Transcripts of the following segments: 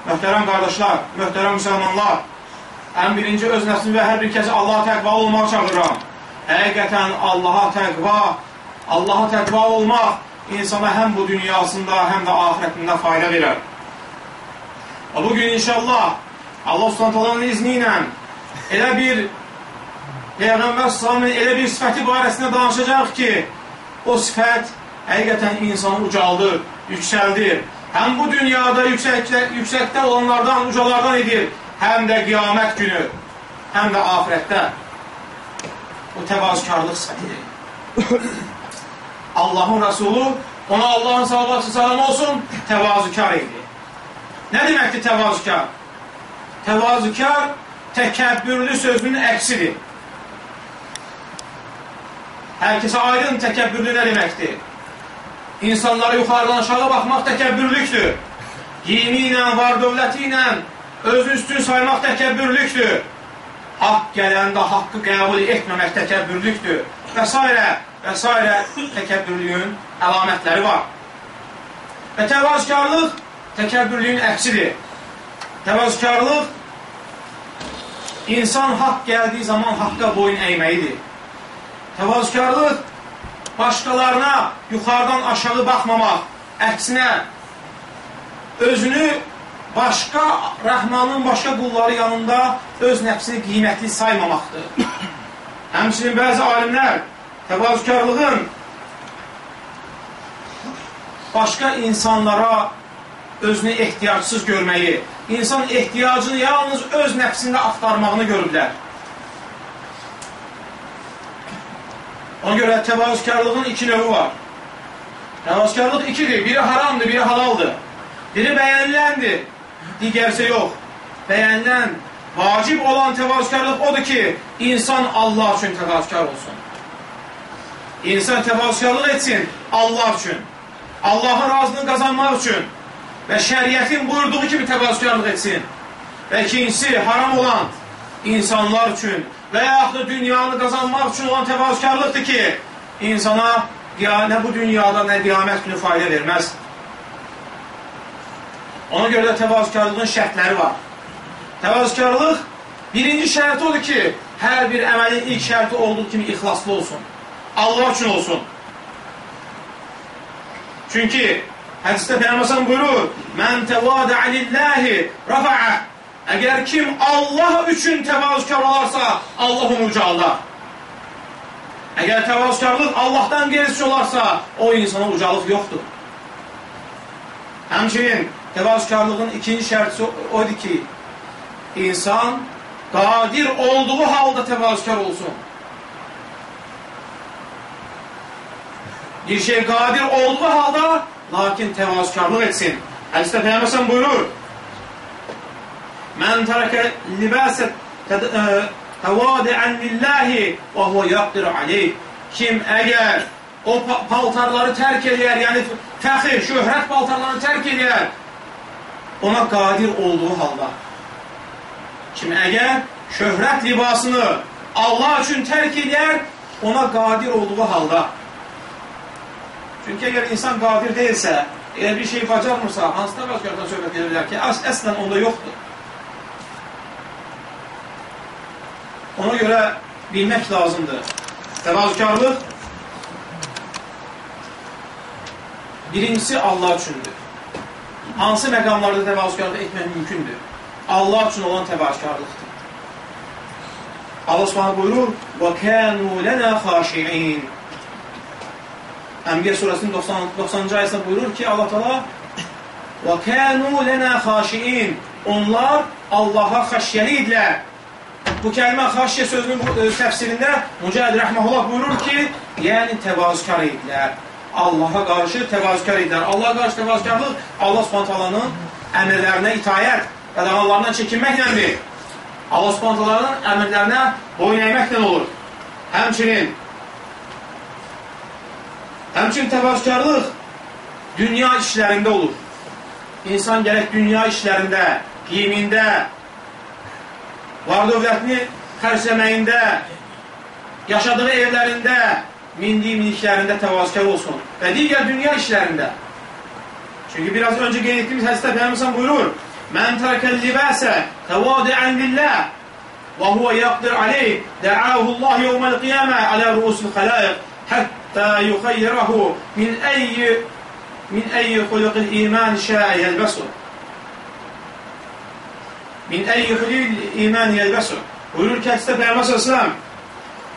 Möhtərəm qardaşlar, möhtərəm müsəlmanlar, ən birinci öz nəfsini və hər bir kəsi Allaha təqva olmağa çağırıram. Həqiqətən Allaha təqva, Allaha təqva olmaq insana həm bu dünyasında, həm də ahirətində fayda verər. Və bugün inşallah Allah Subhanahu izni ilə elə bir Peyğəmbər sallallahu elə bir sifəti barəsində danışacaq ki, o sifət həqiqətən insanı ucaldır, yüksəldir həm bu dünyada yüksəkdə, yüksəkdə olanlardan, ucalardan edir, həm də qiyamət günü, həm də ahirətdə. Bu təvazükarlıq sifətidir. Allahın Rəsulu, ona Allahın salavatı salam olsun, təvazükar idi. Nə deməkdir təvazükar? Təvazükar təkəbbürlü sözünün əksidir. Hər kəsə aydın təkəbbürlü nə deməkdir? İnsanlara yuxarıdan aşağı baxmaq təkəbbürlükdür. Giyimi ilə, var dövləti ilə özünü üstün saymaq təkəbbürlükdür. Haqq gələndə haqqı qəbul etməmək təkəbbürlükdür. Və s. və s. təkəbbürlüyün əlamətləri var. Və təvazükarlıq təkəbbürlüyün əksidir. Təvazükarlıq insan haqq gəldiyi zaman haqqa boyun əyməyidir. Təvazükarlıq başqalarına yuxarıdan aşağı baxmamaq, əksinə özünü başqa Rəhmanın başqa qulları yanında öz nəfsini qiymətli saymamaqdır. Həmçinin bəzi alimlər təvazükarlığın başqa insanlara özünü ehtiyacsız görməyi, insan ehtiyacını yalnız öz nəfsində axtarmağını görürlər. Ona görə təvazükarlığın iki növü var. Təvazükarlıq ikidir. Biri haramdır, biri halaldır. Biri bəyəniləndir, digərsə yox. Bəyənilən, vacib olan təvazükarlıq odur ki, insan Allah üçün təvazükar olsun. İnsan təvazükarlıq etsin Allah üçün. Allahın razılığını qazanmaq üçün və şəriyyətin buyurduğu kimi təvazükarlıq etsin. Və ikincisi, haram olan insanlar üçün və yaxud da dünyanı qazanmaq üçün olan təvazükarlıqdır ki, insana nə bu dünyada, nə qiyamət günü fayda verməz. Ona görə də təvazükarlığın şərtləri var. Təvazükarlıq birinci şərti odur ki, hər bir əməlin ilk şərti olduğu kimi ixlaslı olsun. Allah üçün olsun. Çünki hədisdə Peyğəmbər buyurur: "Mən təvada lillahi rafa'a" Əgər kim Allah üçün təvazükar olarsa, Allah onu ucaldar. Əgər təvazükarlıq Allahdan gerisi olarsa, o insana ucalıq yoxdur. Həmçinin təvazükarlığın ikinci şərti odur ki, insan qadir olduğu halda təvazükar olsun. Bir şey qadir olduğu halda, lakin təvazükarlıq etsin. Hədisdə Peyyəməsən buyurur, Mən tərəkə libəsə təvadiən lillahi və huvə yaqdir aleyh. Kim əgər o paltarları tərk eləyər, yəni fəxir, şöhrət paltarlarını tərk eləyər, ona qadir olduğu halda. Kim əgər şöhrət libasını Allah üçün tərk edər, ona qadir olduğu halda. Çünki əgər insan qadir deyilsə, elə bir şey bacarmırsa, hansı təvəkküldən söhbət edirlər ki, əs əslən onda yoxdur. Ona görə bilmək lazımdır. Təvazükarlıq birincisi Allah üçündür. Hansı məqamlarda təvazükarlıq etmək mümkündür? Allah üçün olan təvazükarlıqdır. Allah Subhanahu buyurur: "Və kanu lana xaşiin." Ənbiya surəsinin 90 90-cı ayəsində buyurur ki, Allah Taala "Və kanu lana xaşiin." Onlar Allaha xəşyəli idilər. Bu kəlmə xaşyə sözünün e, təfsirində Mücahid Rəhməhullah buyurur ki, yəni təvazükar idilər. Allaha qarşı təvazükar idilər. Allaha qarşı təvazükarlıq Allah Subhanahu əmrlərinə itayət, qadağanlarından çəkinməklədir. Allah Subhanahu əmrlərinə boyun əyməklə olur. Həmçinin həmçinin təvazükarlıq dünya işlərində olur. İnsan gərək dünya işlərində, qiyimində, var dövlətini xərcləməyində, yaşadığı evlərində, mindiyi miniklərində təvazükar olsun və digər dünya işlərində. Çünki biraz öncə qeyd etdiyimiz hədisdə Peyğəmbər buyurur: "Mən tərəkəl libasə təvadi'an lillah və huve yaqdir aleyh, da'ahu Allah yawmal qiyamə alə ruusil xalaiq hatta yukhayyirahu min ayyi min ayyi xuluqil iman şa'a yelbasu." Min əyyuhulil iman yəlbəsu. Buyurur ki, hədisdə Peyğəmbər sallallahu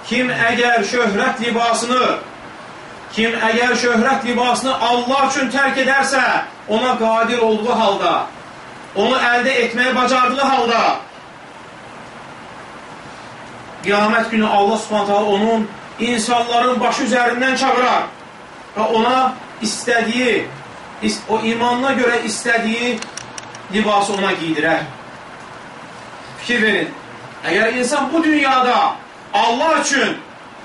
kim əgər şöhrət libasını kim əgər şöhrət libasını Allah üçün tərk edərsə, ona qadir olduğu halda, onu əldə etməyə bacardığı halda qiyamət günü Allah subhanətə onun insanların başı üzərindən çağırar və ona istədiyi, o imanına görə istədiyi libası ona giydirər fikir verin. Əgər insan bu dünyada Allah üçün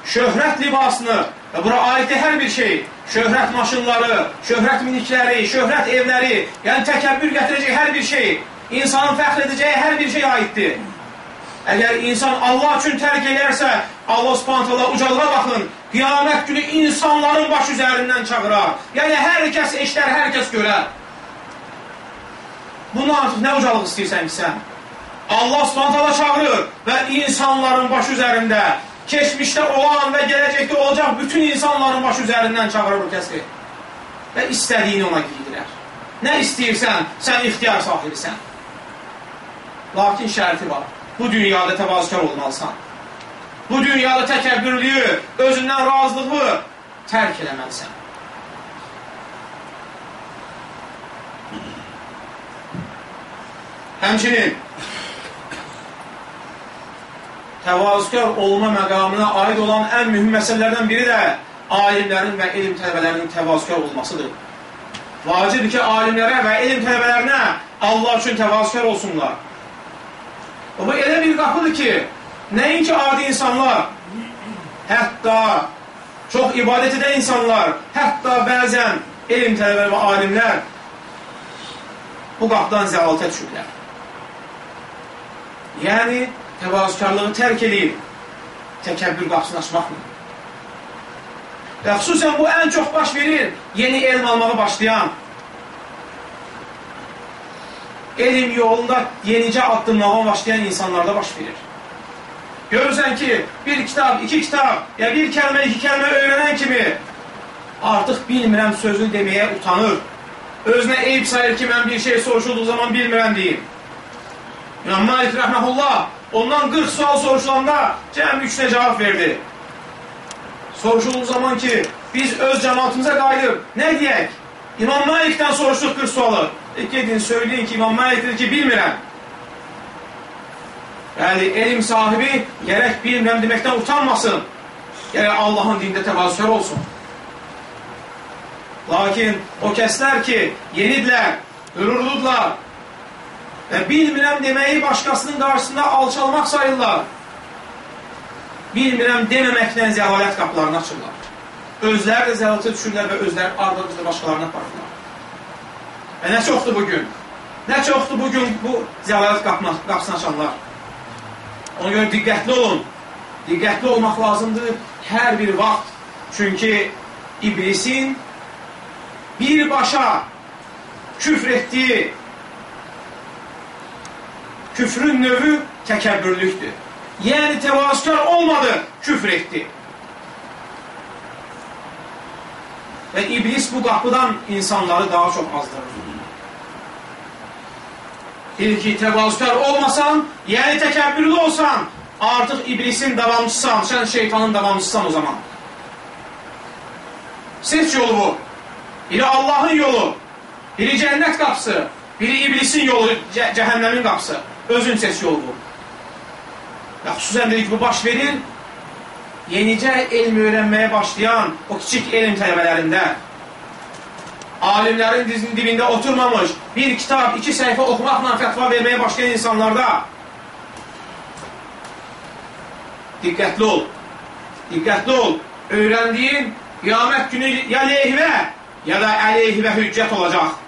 şöhrət libasını və bura aiddir hər bir şey, şöhrət maşınları, şöhrət minikləri, şöhrət evləri, yəni təkəbbür gətirəcək hər bir şey, insanın fəxr edəcəyi hər bir şey aiddir. Əgər insan Allah üçün tərk edərsə, Allah subhanətələ ucalığa baxın, qiyamət günü insanların baş üzərindən çağırar. Yəni, hər kəs eşlər, hər kəs görər. Bunu artıq nə ucalıq istəyirsən ki sən? Allah subhanətələ çağırır və insanların başı üzərində, keçmişdə olan və gələcəkdə olacaq bütün insanların başı üzərindən çağırır bu kəsri. Və istədiyini ona giydirər. Nə istəyirsən, sən ixtiyar sahibisən. Lakin şərti var. Bu dünyada təvazükar olmalısan. Bu dünyada təkəbbürlüyü, özündən razılığı tərk eləməlisən. Həmçinin təvazükar olma məqamına aid olan ən mühüm məsələlərdən biri də alimlərin və elm tələbələrinin təvazükar olmasıdır. Vacibdir ki, alimlərə və elm tələbələrinə Allah üçün təvazükar olsunlar. O, bu elə bir qapıdır ki, nəinki adi insanlar, hətta çox ibadət edən insanlar, hətta bəzən elm tələbələri və alimlər bu qapıdan zəlalətə düşürlər. Yəni, təvazükarlığı tərk edib təkəbbür qapısını açmaqla. Və xüsusən bu ən çox baş verir yeni elm almağa başlayan, elm yolunda yenicə addımlağa başlayan insanlarda baş verir. Görürsən ki, bir kitab, iki kitab, ya bir kəlmə, iki kəlmə öyrənən kimi artıq bilmirəm sözünü deməyə utanır. Özünə eyb sayır ki, mən bir şey soruşulduğu zaman bilmirəm deyim. İmam Malik rəhməhullah ondan 40 sual soruşulanda cəmi 3-nə cavab verdi. Soruşulduğu zaman ki, biz öz cəmatımıza qayıdıb, nə deyək? İmam Malikdən soruşduq 40 sualı. E, gedin, söyləyin ki, İmam Malik dedi ki, bilmirəm. Yəni, elm sahibi gərək bilmirəm deməkdən utanmasın. Gərək Allahın dində təvazükər olsun. Lakin o kəslər ki, yenidirlər, qürurludurlar, və bilmirəm deməyi başqasının qarşısında alçalmaq sayırlar. Bilmirəm deməməklə zəlalət qapılarını açırlar. Özləri də zəlalətə düşürlər və özləri ardınca başqalarına aparırlar. Və nə çoxdur bugün? Nə çoxdur bugün bu zəlalət qapısını açanlar? Ona görə diqqətli olun. Diqqətli olmaq lazımdır hər bir vaxt. Çünki iblisin birbaşa küfr etdiyi küfrün növü təkəbbürlükdür. Yəni təvazükar olmadı, küfr etdi. Və iblis bu qapıdan insanları daha çox azdırır. Deyir ki, təvazükar olmasan, yəni təkəbbürlü olsan, artıq iblisin davamçısan, sən şeytanın davamçısan o zaman. Seç yolu bu. Biri Allahın yolu, biri cənnət qapısı, biri iblisin yolu, cə cəhənnəmin qapısı. Özün seç yolu bu. Və xüsusən dedik, bu baş verir, yenicə elm öyrənməyə başlayan o kiçik elm tələbələrində, alimlərin dizinin dibində oturmamış, bir kitab, iki səhifə oxumaqla fətva verməyə başlayan insanlarda diqqətli ol, diqqətli ol, öyrəndiyin qiyamət günü ya leyhvə, ya da əleyhvə hüccət olacaq.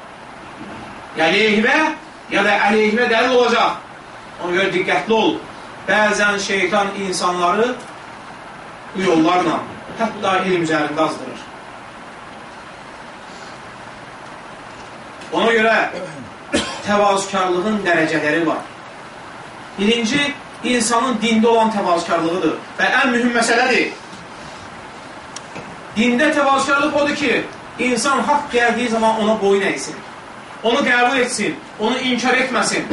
Ya leyhvə, ya da əleyhvə dəlil olacaq. Ona görə diqqətli ol. Bəzən şeytan insanları bu yollarla hətta elm üzərində azdırır. Ona görə təvazükarlığın dərəcələri var. Birinci, insanın dində olan təvazükarlığıdır və ən mühüm məsələdir. Dində təvazükarlıq odur ki, insan haqq gəldiyi zaman ona boyun əysin. Onu qəbul etsin, onu inkar etməsin.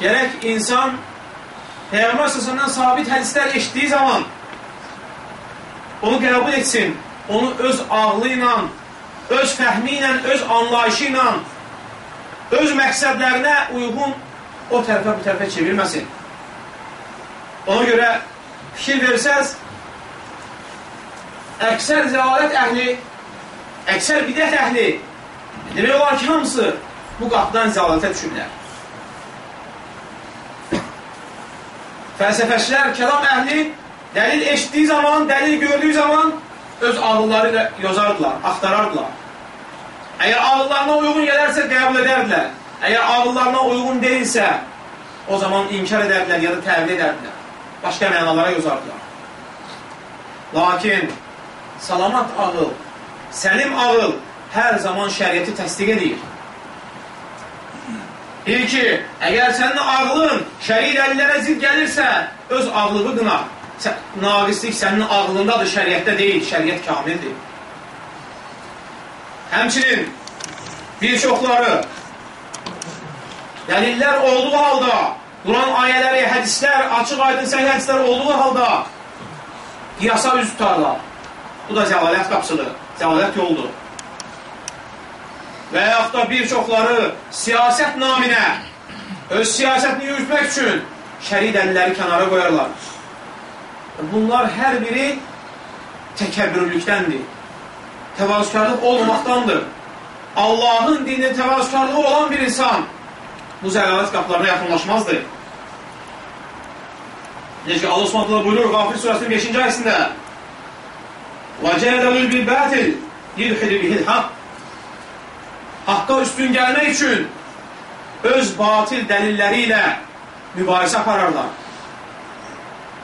Gərək insan Peyğəmbər səsəndən sabit hədislər eşitdiyi zaman onu qəbul etsin, onu öz ağlı ilə, öz fəhmi ilə, öz anlayışı ilə, öz məqsədlərinə uyğun o tərəfə bu tərəfə çevirməsin. Ona görə fikir versəz, əksər zəlalət əhli, əksər bidət əhli, demək olar ki, hamısı bu qapıdan zəlalətə düşürlər. Fəlsəfəçilər, kəlam əhli dəlil eşitdiyi zaman, dəlil gördüyü zaman öz ağılları ilə yozardılar, axtarardılar. Əgər ağıllarına uyğun gələrsə qəbul edərdilər. Əgər ağıllarına uyğun deyilsə, o zaman inkar edərdilər ya da təvil edərdilər. Başqa mənalara yozardılar. Lakin salamat ağıl, səlim ağıl hər zaman şəriəti təsdiq edir. Deyir ki, əgər sənin ağlın şəri dəlillərə zid gəlirsə, öz ağlığı qına. Naqislik sənin ağlındadır, şəriətdə deyil, şəriət kamildir. Həmçinin bir çoxları dəlillər olduğu halda, Quran ayələri, hədislər, açıq aydın səhih hədislər olduğu halda qiyasa üz tutarlar. Bu da zəlalət qapsıdır, zəlalət yoldur. Və yaxud da bir çoxları siyasət naminə öz siyasətini yürütmək üçün şəri dəlilləri kənara qoyarlar. Bunlar hər biri təkəbbürlükdəndir. Təvazükarlıq olmamaqdandır. Allahın dinində təvazükarlığı olan bir insan bu zəlalət qapılarına yaxınlaşmazdır. Necə ki, Allah Subhanahu buyurur Qafir surəsinin 5-ci ayəsində: "Və cədəlul bil batil yudkhil bihil haqq" haqqa üstün gəlmək üçün öz batil dəlilləri ilə mübahisə apararlar.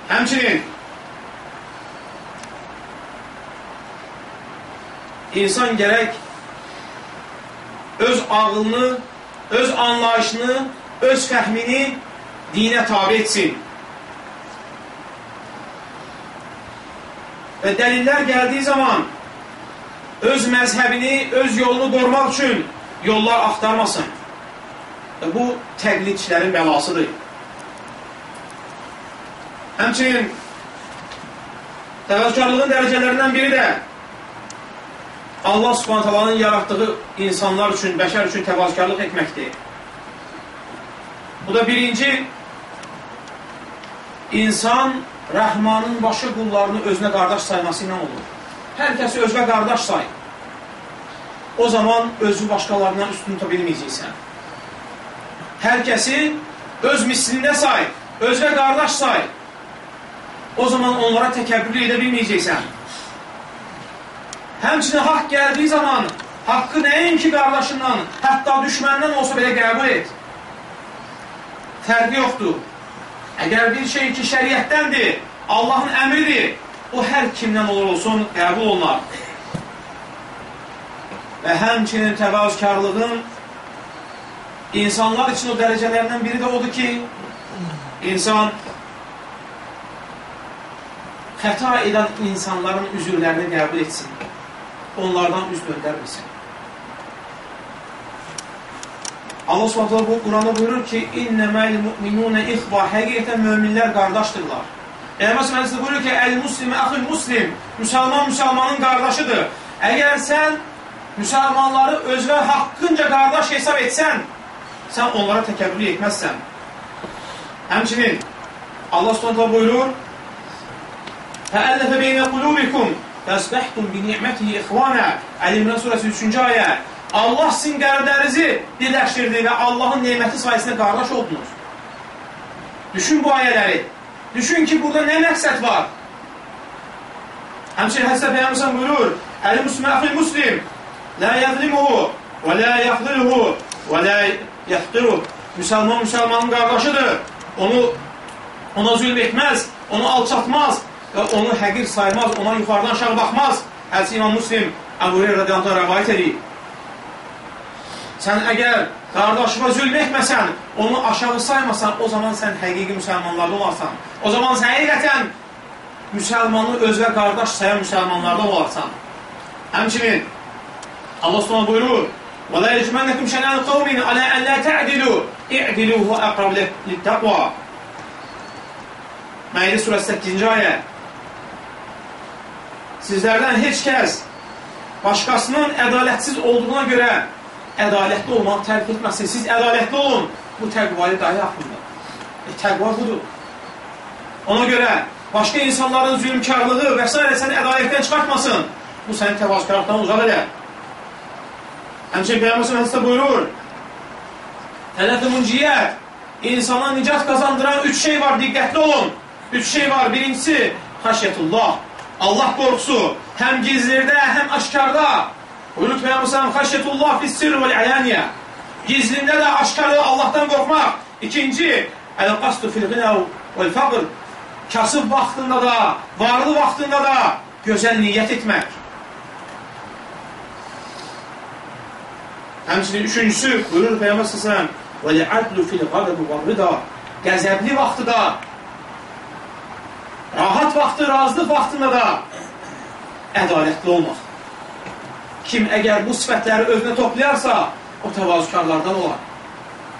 Həmçinin insan gərək öz ağlını, öz anlayışını, öz fəhmini dinə tabi etsin. Və dəlillər gəldiyi zaman öz məzhəbini, öz yolunu qorumaq üçün yollar axtarmasın. Bu təqlidçilərin bəlasıdır. Həmçinin təvəzzükarlığın dərəcələrindən biri də Allah subhantalanın yaratdığı insanlar üçün, bəşər üçün təvazükarlıq etməkdir. Bu da birinci, insan Rəhmanın başı qullarını özünə qardaş sayması ilə olur hər kəsi özünə qardaş say. O zaman özü başqalarından üstün tuta bilməyəcəksən. Hər kəsi öz mislində say, özünə qardaş say. O zaman onlara təkəbbür edə bilməyəcəksən. Həmçinin haqq gəldiyi zaman haqqı nəinki qardaşından, hətta düşməndən olsa belə qəbul et. Fərqi yoxdur. Əgər bir şey ki, şəriətdəndir, Allahın əmridir, o hər kimdən olur olsun, qəbul olunar. Və həmçinin təvazükarlığın insanlar üçün o dərəcələrindən biri də odur ki, insan xəta edən insanların üzürlərini qəbul etsin. Onlardan üz döndərməsin. Allah Subhanahu bu Quranda buyurur ki: "İnneməl mu'minuna ixva." Həqiqətən möminlər qardaşdırlar. Peyğəmbər sallallahu buyurur ki: "El-muslimu axul muslim." Müsəlman müsəlmanın qardaşıdır. Əgər sən müsəlmanları özünə haqqınca qardaş hesab etsən, sən onlara təkəbbür etməzsən. Həmçinin Allah Subhanahu buyurur: "Fəəllefə beynə qulubikum Fəsbəhtum bi ni'mətihi ixvana. Əl-İmran surəsi 3-cü ayə. Allah sizin qəlblərinizi birləşdirdi və Allahın neməti sayəsində qardaş oldunuz. Düşün bu ayələri. Düşün ki, burada nə məqsəd var? Həmçinin Həsə Peyyəməsən buyurur, Əl-Müslimə əxil muslim, lə yəzlimuhu və lə yaxdiluhu və lə yaxdiruh. Müsəlman müsəlmanın qardaşıdır. Onu ona zülm etməz, onu alçatmaz, və onu həqir saymaz, ona yuxarıdan aşağı baxmaz. Hədisi İmam Muslim Əbu Hüreyra radiyallahu rəvayət edir. Sən əgər qardaşına zülm etməsən, onu aşağı saymasan, o zaman sən həqiqi müsəlmanlarda olarsan. O zaman sən həqiqətən müsəlmanı özvə qardaş sayan müsəlmanlarda olarsan. Həmçinin Allah Subhanahu buyurur: "Və la yecmənəkum şənən qavmin alə an la ta'dilu, i'dilu huwa aqrab lit-taqva." Məidə surəsi 8-ci ayə. Sizlərdən heç kəs başqasının ədalətsiz olduğuna görə ədalətli olmağı tərk etməsin. Siz ədalətli olun. Bu təqvayı dahi haqqında. E, təqva budur. Ona görə başqa insanların zülmkarlığı və s. səni ədalətdən çıxartmasın. Bu səni təvazükarlıqdan uzaq edər. Həmçin Peyyəməsin hədisdə buyurur, Tələt-i münciyyət, insana nicat qazandıran üç şey var, diqqətli olun. Üç şey var. Birincisi, xəşyətullah. Allah qorxusu həm gizlidə, həm aşkarda. Buyurur Peyğəmbər xəşyətullah fis-sirr vəl-alaniyə. Gizlində də, aşkarda da Allahdan qorxmaq. İkinci, əl-qasdu fil-ğinə vəl-faqr. Kasıb vaxtında da, varlı vaxtında da gözəl niyyət etmək. Həmçinin üçüncüsü, buyurur Peyğəmbər səsələm, vəl-ədlu fil-qadəb vəl-rida. Qəzəbli vaxtı da, rahat vaxtı, razılıq vaxtında da ədalətli olmaq. Kim əgər bu sifətləri özünə toplayarsa, o təvazükarlardan olar.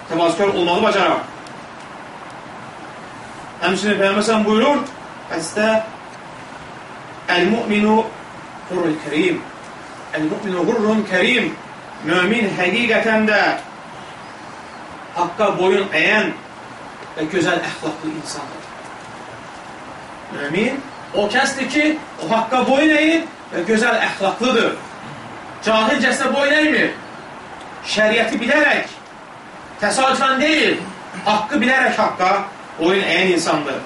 Təvazükar olmağı bacarar. Həmçinin Peyyəməsən buyurur, hədisdə Əl-mu'minu hurrul kərim Əl-mu'minu hurrun kərim Mömin həqiqətən də haqqa boyun əyən və gözəl əxlaqlı insandır. Mümin o kəsdir ki, o haqqa boyun əyir və gözəl əxlaqlıdır. Cahilcəsə boyun əymir. Şəriəti bilərək, təsadüfən deyil, haqqı bilərək haqqa boyun əyən insandır.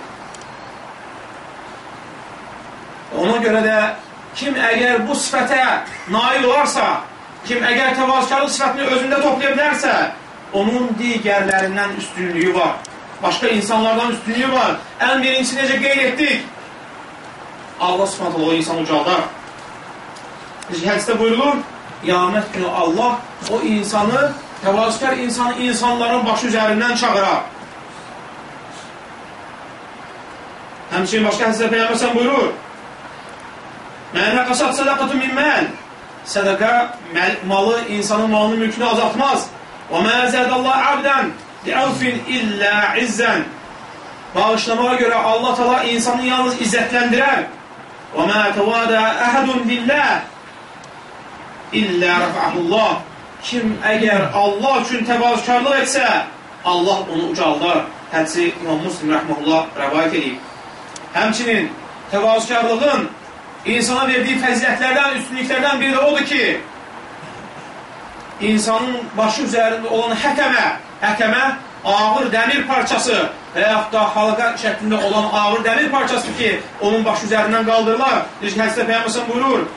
Ona görə də kim əgər bu sifətə nail olarsa, kim əgər təvazükarlıq sifətini özündə toplaya bilərsə, onun digərlərindən üstünlüyü var başqa insanlardan üstünlüyü var. Ən birincisi necə qeyd etdik? Allah subhanətlə o insan ucaldar. Hədisdə buyurulur, qiyamət günü Allah o insanı, təvazükar insanı insanların başı üzərindən çağırar. Həmçinin başqa hədisdə Peyyəməsən buyurur, Mənə qasat sədaqatı min məl. Sədəqə malı, insanın malını, mülkünü azaltmaz. Və mə zədəllah abdən Ləvfin illə izzən Bağışlamağa görə Allah tala insanı yalnız izzətləndirər. Və mə təvadə əhədun lillah illə rəfəhullah Kim əgər Allah üçün təvazükarlıq etsə, Allah onu ucaldar. Hədsi İmam Muslim rəhməhullah rəvayət edib. Həmçinin təvazükarlığın insana verdiyi fəzilətlərdən, üstünlüklərdən biri odur ki, insanın başı üzərində olan həkəmə, həkəmə ağır dəmir parçası və yaxud da halqa şəklində olan ağır dəmir parçası ki, onun başı üzərindən qaldırılar. Necə hədisdə Peyyəməsən buyurur,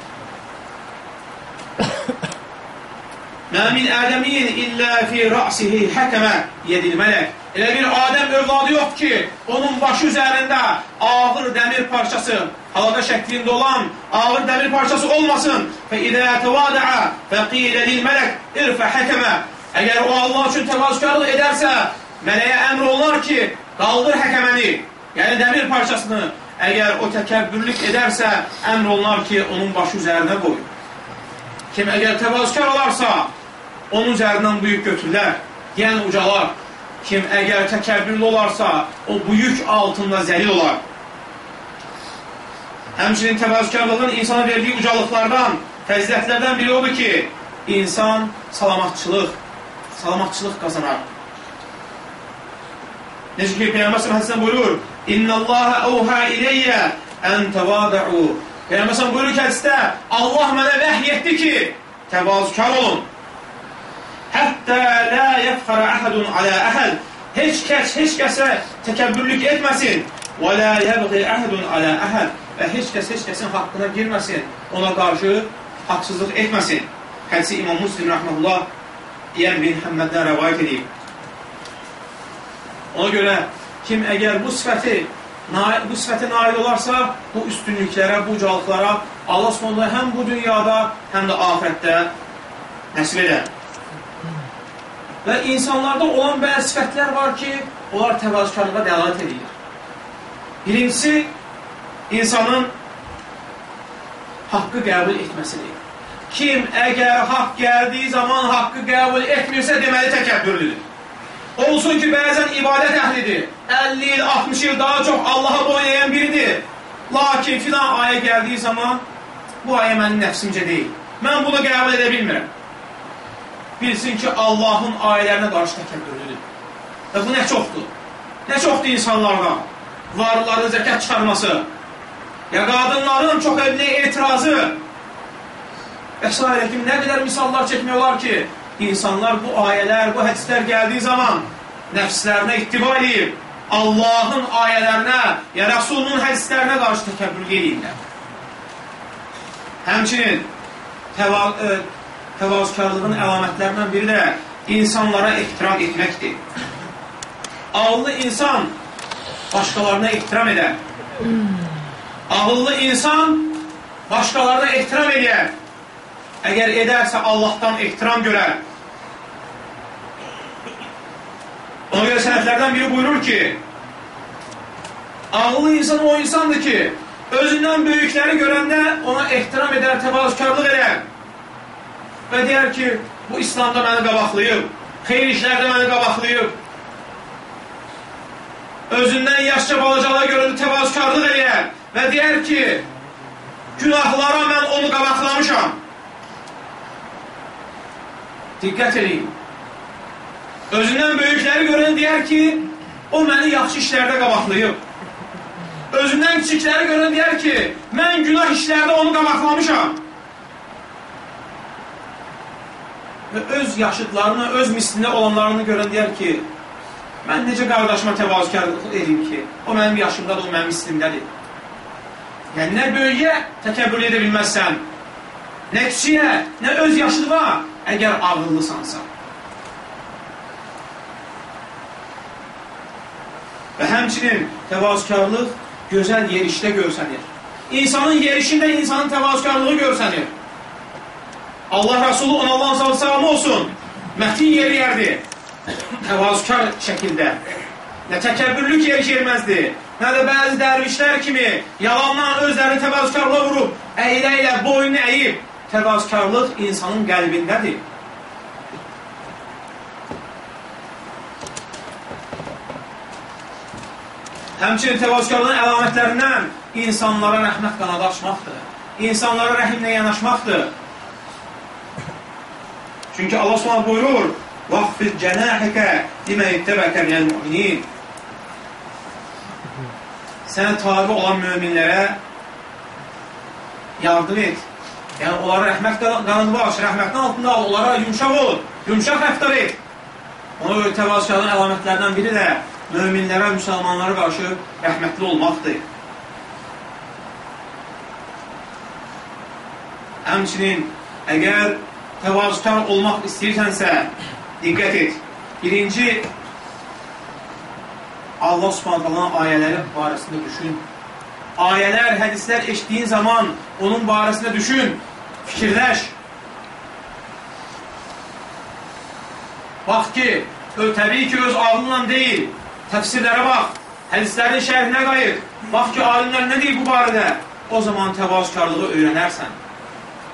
Mə min ədəmin illə fi ra'sihi həkəmə yedil mələk. Elə bir Adəm övladı yoxdur ki, onun başı üzərində ağır dəmir parçası, halada şəklində olan ağır dəmir parçası olmasın. Fə idə təvada'a fə qilə lil mələk irfə həkəmə. Əgər o Allah üçün təvazükarlıq edərsə, mələyə əmr olunar ki, qaldır həkəməni, yəni dəmir parçasını. Əgər o təkəbbürlük edərsə, əmr olunar ki, onun başı üzərinə qoy. Kim əgər təvazükar olarsa, onun üzərindən bu yük götürürlər, yəni ucalar. Kim əgər təkəbbürlü olarsa, o bu yük altında zəlil olar. Həmçinin təvazükarlığın insana verdiyi ucalıqlardan, fəzilətlərdən biri odur ki, insan salamatçılıq, salamatçılıq qazanar. Necə ki, Peyyəmbər hədisdən buyurur, İnna Allaha əvhə iləyyə ən təvadəu. Peyyəmbər buyurur ki, hədisdə, Allah mənə vəhy etdi ki, təvazükar olun. Həttə lə yəfxərə əhədun alə əhəd. Heç kəs, heç kəsə təkəbbürlük etməsin. Və lə yəbği əhədun alə əhəd. Və heç kəs, heç kəsin haqqına girməsin. Ona qarşı haqsızlıq etməsin. Hədisi İmam Muslim rəhməhullah deyən bin Həmməddən rəvayət edib. Ona görə kim əgər bu sifəti bu sifətə nail olarsa, bu üstünlüklərə, bu ucalıqlara Allah sonunda həm bu dünyada, həm də ahirətdə nəsib edər. Və insanlarda olan bəzi sifətlər var ki, onlar təvazükarlığa dəlalət edir. Birincisi, insanın haqqı qəbul etməsidir. Kim əgər haqq gəldiyi zaman haqqı qəbul etmirsə, deməli təkəbbürlüdür. Olsun ki, bəzən ibadət əhlidir. 50 il, 60 il daha çox Allaha boyun edən biridir. Lakin filan ayə gəldiyi zaman, bu ayə mənim nəfsimcə deyil. Mən bunu qəbul edə bilmirəm bilsin ki, Allahın ayələrinə qarşı təkəbbürlüdür. Və bu nə çoxdur? Nə çoxdur insanlardan? Varlıların zəkat çıxarması, ya qadınların çox evli etirazı və s. kimi nə qədər misallar çəkmək olar ki, insanlar bu ayələr, bu hədislər gəldiyi zaman nəfslərinə ittiba edib, Allahın ayələrinə, ya Rəsulunun hədislərinə qarşı təkəbbürlü edirlər. Həmçinin təva e, təvazükarlığın əlamətlərindən biri də insanlara ehtiram etməkdir. Ağıllı insan başqalarına ehtiram edər. Ağıllı insan başqalarına ehtiram edər. Əgər edərsə Allahdan ehtiram görər. Ona görə sənətlərdən biri buyurur ki, ağıllı insan o insandır ki, özündən böyükləri görəndə ona ehtiram edər, təvazükarlıq edər və deyər ki, bu İslamda məni qabaqlayıb, xeyr işlərdə məni qabaqlayıb, özündən yaşca balacalara görə təvazükarlıq eləyər və deyər ki, günahlara mən onu qabaqlamışam. Diqqət edin. Özündən böyükləri görən deyər ki, o məni yaxşı işlərdə qabaqlayıb. Özündən kiçikləri görən deyər ki, mən günah işlərdə onu qabaqlamışam. və öz yaşıdlarını, öz mislində olanlarını görən deyər ki, mən necə qardaşıma təvazükarlıq edim ki, o mənim yaşımdadır, o mənim mislimdədir. Yəni, nə böyüyə təkəbbül edə bilməzsən, nə kişiyə, nə öz yaşlığa, əgər ağıllısansa. Və həmçinin təvazükarlıq gözəl yerişdə görsənir. İnsanın yerişində insanın təvazükarlığı görsənir. Allah Resulü ona Allahın salamı olsun. Mətin yeriyərdi. Təvazükar şəkildə. Nə təkəbbürlük yeri yerməzdi. Nə də bəzi dərvişlər kimi yalandan özlərini təvazükarlığa vurub, əylə ilə boyunu əyib. Təvazükarlıq insanın qəlbindədir. Həmçinin təvazükarlığın əlamətlərindən insanlara rəhmət qanadı açmaqdır. İnsanlara rəhimlə yanaşmaqdır. Çünki Allah Subhanahu buyurur: "Vaqfiz cenahaka limen ittebaka minel mu'minin." Sənə tabi olan möminlərə yardım et. Yəni, onlara rəhmət qanını bağış, rəhmətin altında al, onlara yumşaq ol, yumşaq rəftar et. Ona görə təvazükarlığın əlamətlərindən biri də möminlərə, müsəlmanlara qarşı rəhmətli olmaqdır. Həmçinin, əgər təvazükar olmaq istəyirsənsə, diqqət et. Birinci, Allah subhanətələ ayələri barəsində düşün. Ayələr, hədislər eşitdiyin zaman onun barəsində düşün, fikirləş. Bax ki, təbii ki, öz ağlınla deyil, təfsirlərə bax, hədislərin şərhinə qayıt. Bax ki, alimlər nə deyir bu barədə? O zaman təvazükarlığı öyrənərsən.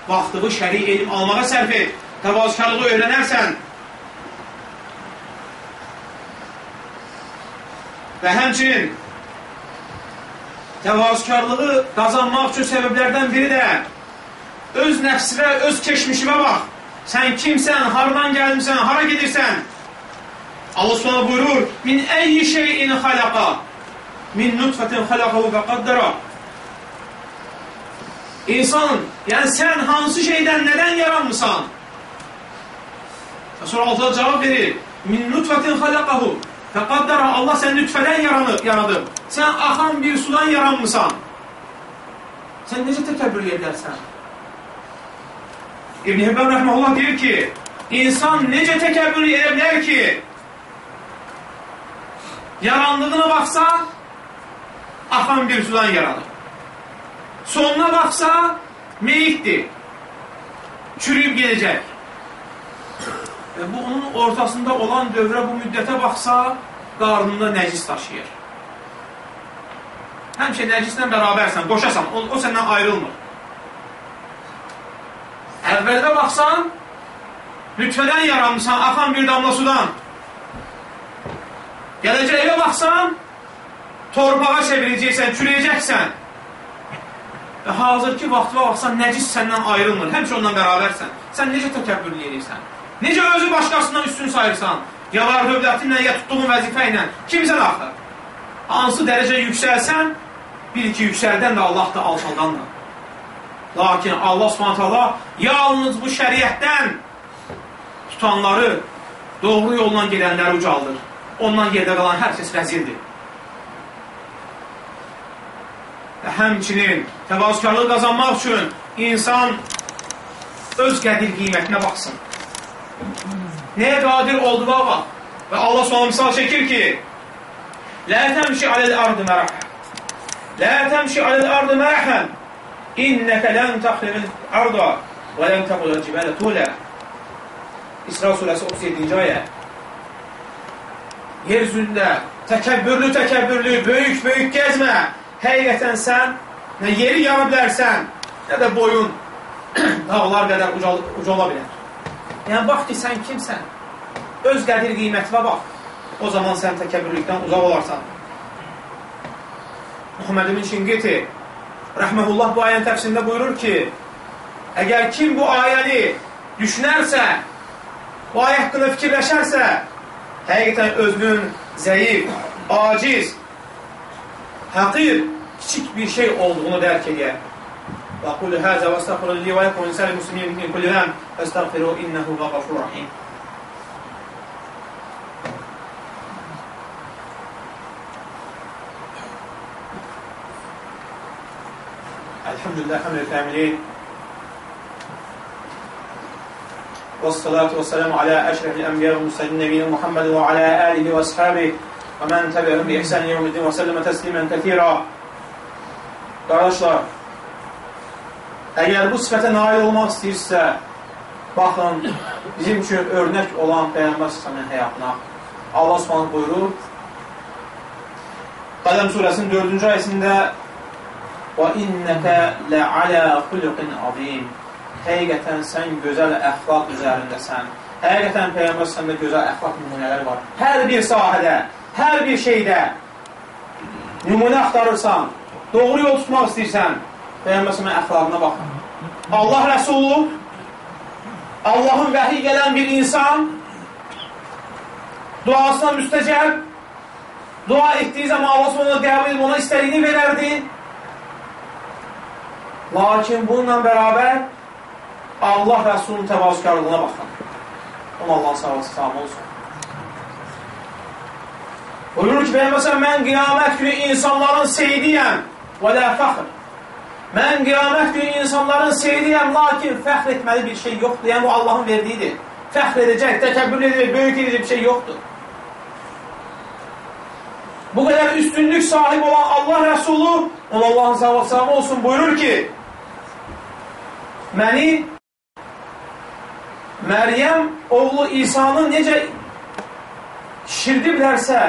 Vaxtığı şəri elm almağa sərf et. Təvazükarlığı öyrənərsən. Və həmçinin təvazükarlığı qazanmaq üçün səbəblərdən biri də öz nəfsinə, öz keçmişimə bax. Sən kimsən, haradan gəlmişsən, hara gedirsən? Allah Subhanahu buyurur: "Min ayyi şeyin xalaqa? Min nutfatin xalaqahu və qaddara." İnsan, yəni sən hansı şeydən, nədən yaranmısan? Sonra Allah cavab verir: "Min nutfatin xalaqahu və qaddara." Allah səni nütfədən yaranıb, yaradıb. Sən axan bir sudan yaranmısan. Sən necə təkəbbür edərsən? İbn Hibban rəhməhullah deyir ki, insan necə təkəbbür edə bilər ki, yarandığına baxsa, axan bir sudan yaranır. Sonuna baxsa, meyitdir. Çürüyüb gedəcək. Və bu, onun ortasında olan dövrə bu müddətə baxsa, qarnında nəcis daşıyır. Həmçə nəcislə bərabərsən, qoşasan, o, o səndən ayrılmır. Əvvəldə baxsan, lütfədən yaranmışsan, axan bir damla sudan. Gələcəyə baxsan, torpağa çevirəcəksən, çürəyəcəksən. Və hazırki vaxtına baxsan, nəcis səndən ayrılmır, həmçə ondan bərabərsən. Sən necə təkəbbürlü edirsən? Necə özü başqasından üstün sayırsan? Ya var dövlətinlə, ya tutduğun vəzifə ilə. Kimsən axı? Hansı dərəcə yüksəlsən, bil ki, yüksəldən də Allah da alçaldan da. Lakin Allah subhanətələ yalnız bu şəriətdən tutanları, doğru yolla gedənləri ucaldır. Ondan yerdə qalan hər kəs vəzirdir. Və həmçinin təvazükarlığı qazanmaq üçün insan öz qədir qiymətinə baxsın. Nəyə qadir olduğuna bax. Və Allah sonra misal çəkir ki, Lə təmşi aləl ardı mərəhə. Lə təmşi aləl ardı mərəhən. İnnəkə lən təxrinin arda və lən təqulə cibələ tulə. İsra surəsi 37-ci ayə. Yer üzündə təkəbbürlü təkəbbürlü, böyük böyük gəzmə. Həqiqətən sən nə yeri yana bilərsən, nə də boyun dağlar qədər ucal ucala bilər. Yəni, bax ki, sən kimsən? Öz qədir qiymətinə bax. O zaman sən təkəbbürlükdən uzaq olarsan. Muhammed ibn Şingiti Rəhməhullah bu ayənin təfsirində buyurur ki, əgər kim bu ayəni düşünərsə, bu ayə haqqında fikirləşərsə, həqiqətən özünün zəif, aciz, həqir, kiçik bir şey olduğunu dərk edir. Və qulu həzə və estəxfiru li və yəkum insəli muslimin min kulli zəm və estəxfiru innəhu və qafur rahim. الحمد لله حمد الكاملين والصلاة والسلام على أشرف الأنبياء والمرسلين نبينا محمد وعلى آله وأصحابه ومن تبعهم بإحسان يوم الدين وسلم تسليما كثيرا Qardaşlar, əgər bu sifətə nail olmaq istəyirsə, baxın, bizim üçün örnək olan Peyyambər Səsəmin həyatına Allah Subhanahu buyurur, Qələm surəsinin 4-cü ayəsində Və innəkə ləalə xuluqin azim. Həqiqətən sən gözəl əxlaq üzərindəsən. Həqiqətən Peyğəmbər səndə gözəl əxlaq nümunələri var. Hər bir sahədə, hər bir şeydə nümunə axtarırsan, doğru yol tutmaq istəyirsən, Peyğəmbər səndə əxlaqına baxın. Allah Rəsulu, Allahın vəhiy gələn bir insan, duasına müstəcəb, dua etdiyi zaman Allah sonra qəbul edib ona istədiyini verərdi. Lakin bununla bərabər Allah Rəsulun təvazükarlığına baxın. Ona Allah sağlısı sağlam olsun. Buyurur ki, Peyyəməsən, mən qiyamət günü insanların seydiyəm və lə fəxr. Mən qiyamət günü insanların seyriyəm, lakin fəxr etməli bir şey yoxdur. Yəni, bu Allahın verdiyidir. Fəxr edəcək, təkəbbür edəcək, böyük edəcək bir şey yoxdur. Bu qədər üstünlük sahib olan Allah Rəsulu, ona Allahın savadsavı olsun, buyurur ki, məni Məryəm oğlu İsa'nı necə şirdiblərsə,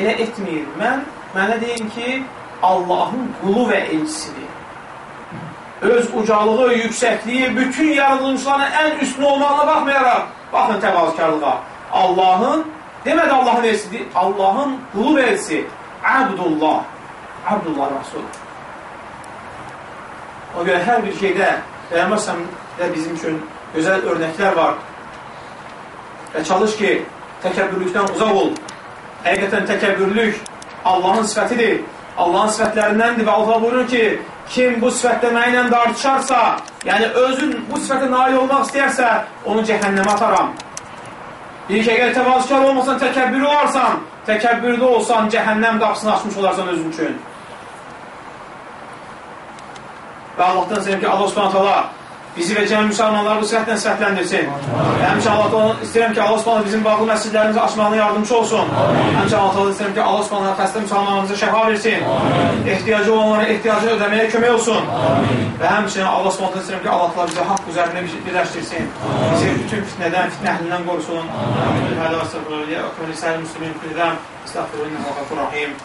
elə etməyir. Mən, mənə deyim ki, Allahın qulu və elçisidir. Öz ucalığı, yüksəkliyi, bütün yaradılmışların ən üstün olmağına baxmayaraq, baxın təvazkarlığa. Allahın, demədi Allahın elçisidir, Allahın qulu və elçisi, Abdullah, Abdullah Rasul. O görə hər bir şeydə, Peyğəmbər də bizim üçün gözəl örnəklər var. Və çalış ki, təkəbbürlükdən uzaq ol. Həqiqətən təkəbbürlük Allahın sifətidir. Allahın sifətlərindəndir və Allah buyurur ki, kim bu sifətdə mənlə dartışarsa, yəni özün bu sifətə nail olmaq istəyərsə, onu cəhənnəmə ataram. Bir ki, əgər təvazükar olmasan, təkəbbürlü olarsan, təkəbbürlü olsan, cəhənnəm qapısını açmış olarsan özün üçün. Və Allahdan istəyirəm ki, Allah subhanət Allah bizi və cəmi müsəlmanları bu sifətlə sifətləndirsin. Həmçə Allah istəyirəm ki, Allah subhanət bizim bağlı məscidlərimizi açmağına yardımcı olsun. Həmçə Allah istəyirəm ki, Allah subhanət xəstə müsəlmanlarımıza şəfa versin. Ehtiyacı olanlara ehtiyacı ödəməyə kömək olsun. Və həmçinin Allah subhanət istəyirəm ki, Allah bizi haqq üzərində birləşdirsin. Bizi bütün fitnədən, fitnə əhlindən qorusun. Hələ və səfərliyə, ökməli səhəl müslümin fidəm, istəxfirullah, Rahim.